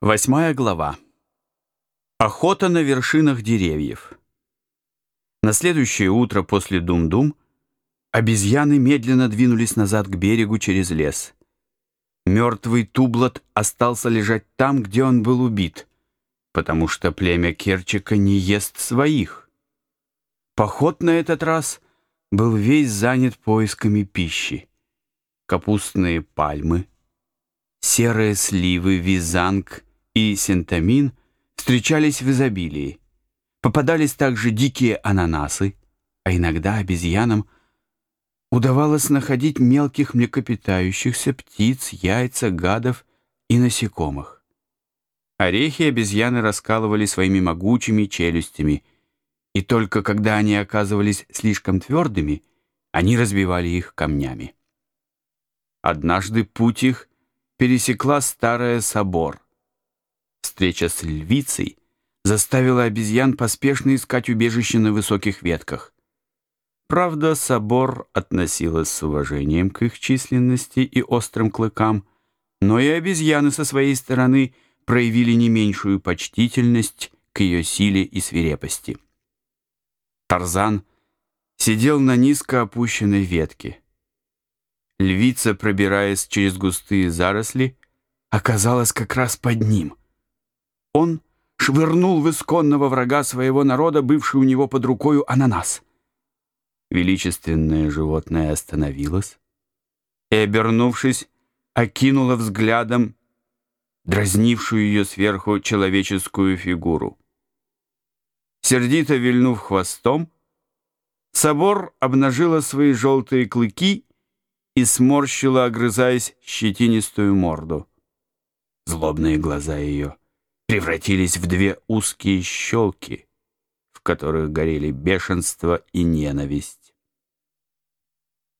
Восьмая глава. Охота на вершинах деревьев. На следующее утро после Дум-Дум обезьяны медленно двинулись назад к берегу через лес. Мертвый Тублот остался лежать там, где он был убит, потому что племя Керчика не ест своих. Поход на этот раз был весь занят поисками пищи. Капустные пальмы, серые сливы, визанг — и сентамин встречались в изобилии. Попадались также дикие ананасы, а иногда обезьянам удавалось находить мелких млекопитающихся, птиц, яйца, гадов и насекомых. Орехи обезьяны раскалывали своими могучими челюстями, и только когда они оказывались слишком твердыми, они разбивали их камнями. Однажды путь их пересекла старая собор — Встреча с львицей заставила обезьян поспешно искать убежище на высоких ветках. Правда, собор относилась с уважением к их численности и острым клыкам, но и обезьяны со своей стороны проявили не меньшую почтительность к ее силе и свирепости. Тарзан сидел на низко опущенной ветке. Львица, пробираясь через густые заросли, оказалась как раз под ним. Он швырнул в исконного врага своего народа, бывший у него под рукою ананас. Величественное животное остановилось и, обернувшись, окинуло взглядом дразнившую ее сверху человеческую фигуру. Сердито вильнув хвостом, собор обнажила свои желтые клыки и сморщила, огрызаясь, щетинистую морду. Злобные глаза ее — превратились в две узкие щелки, в которых горели бешенство и ненависть.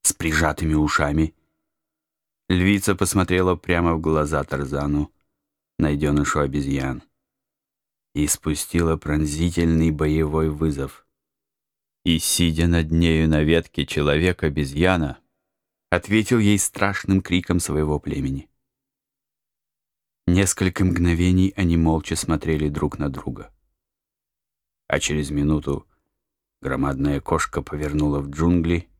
С прижатыми ушами львица посмотрела прямо в глаза Тарзану, найденышу обезьян, и спустила пронзительный боевой вызов. И, сидя над нею на ветке человек-обезьяна, ответил ей страшным криком своего племени. Несколько мгновений они молча смотрели друг на друга. А через минуту громадная кошка повернула в джунгли,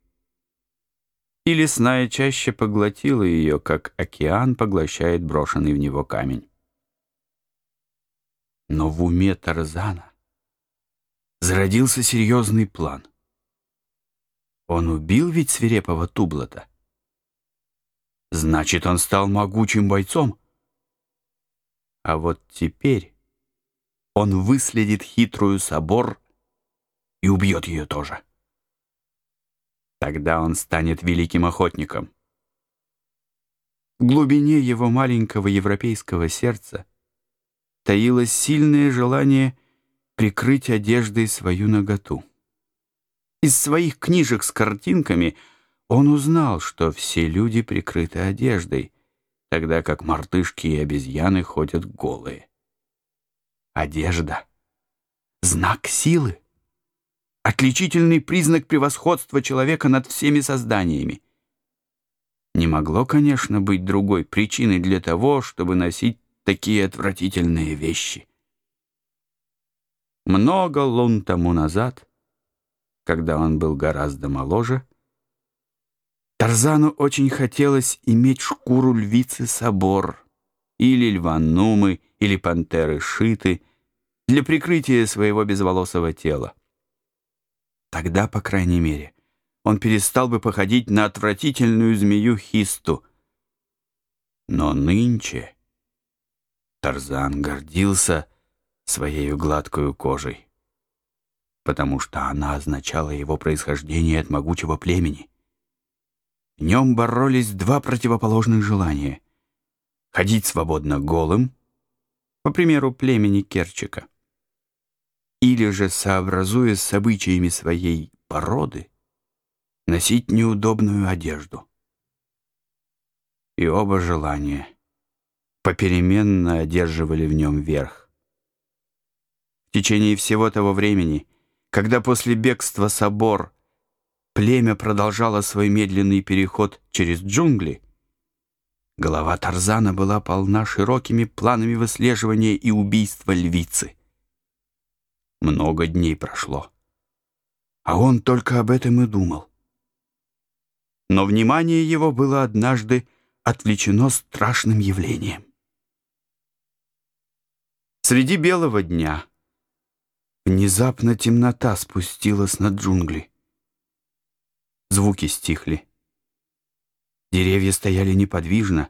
и лесная чаще поглотила ее, как океан поглощает брошенный в него камень. Но в уме Тарзана зародился серьезный план. Он убил ведь свирепого Тублота. Значит, он стал могучим бойцом — а вот теперь он выследит хитрую собор и убьет ее тоже. Тогда он станет великим охотником. В глубине его маленького европейского сердца таилось сильное желание прикрыть одеждой свою наготу. Из своих книжек с картинками он узнал, что все люди прикрыты одеждой — тогда как мартышки и обезьяны ходят голые. Одежда — знак силы, отличительный признак превосходства человека над всеми созданиями. Не могло, конечно, быть другой причины для того, чтобы носить такие отвратительные вещи. Много лун тому назад, когда он был гораздо моложе, Тарзану очень хотелось иметь шкуру львицы собор, или льва нумы, или пантеры шиты, для прикрытия своего безволосого тела. Тогда, по крайней мере, он перестал бы походить на отвратительную змею Хисту. Но нынче Тарзан гордился своей гладкую кожей, потому что она означала его происхождение от могучего племени. Нем боролись два противоположных желания. Ходить свободно голым, по примеру племени Керчика, или же, сообразуясь с обычаями своей породы, носить неудобную одежду. И оба желания попеременно одерживали в нем верх. В течение всего того времени, когда после бегства собор Племя продолжало свой медленный переход через джунгли. Голова Тарзана была полна широкими планами выслеживания и убийства львицы. Много дней прошло, а он только об этом и думал. Но внимание его было однажды отвлечено страшным явлением. Среди белого дня внезапно темнота спустилась над джунгли. Звуки стихли. Деревья стояли неподвижно,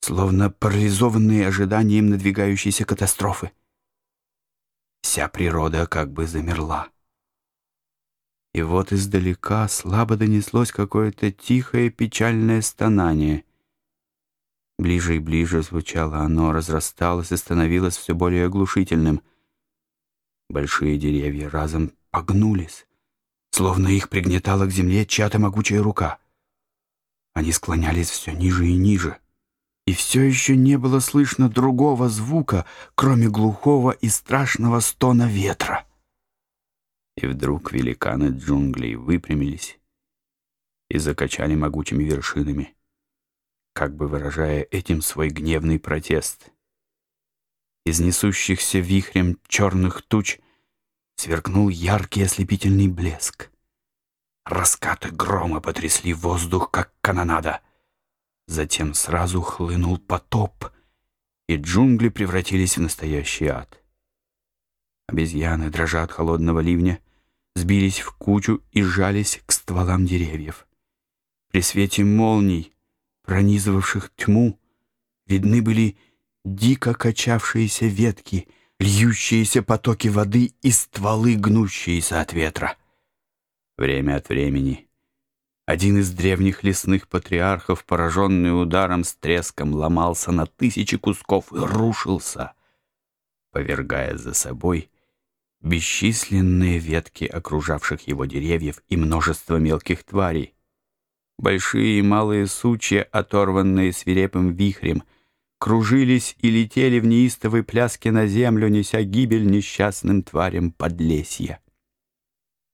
словно парализованные ожиданием надвигающейся катастрофы. Вся природа как бы замерла. И вот издалека слабо донеслось какое-то тихое печальное стонание. Ближе и ближе звучало оно, разрасталось и становилось все более оглушительным. Большие деревья разом погнулись, словно их пригнетала к земле чья-то могучая рука — они склонялись все ниже и ниже. И все еще не было слышно другого звука, кроме глухого и страшного стона ветра. И вдруг великаны джунглей выпрямились и закачали могучими вершинами, как бы выражая этим свой гневный протест. Из несущихся вихрем черных туч сверкнул яркий ослепительный блеск. Раскаты грома потрясли воздух, как канонада. Затем сразу хлынул потоп, и джунгли превратились в настоящий ад. Обезьяны, дрожа от холодного ливня, сбились в кучу и жались к стволам деревьев. При свете молний, пронизывавших тьму, видны были дико качавшиеся ветки, льющиеся потоки воды и стволы, гнущиеся от ветра. Время от времени один из древних лесных патриархов, пораженный ударом с треском, ломался на тысячи кусков и рушился, повергая за собой бесчисленные ветки окружавших его деревьев и множество мелких тварей. Большие и малые сучья, оторванные свирепым вихрем, кружились и летели в неистовой пляске на землю, неся гибель несчастным тварям подлесья.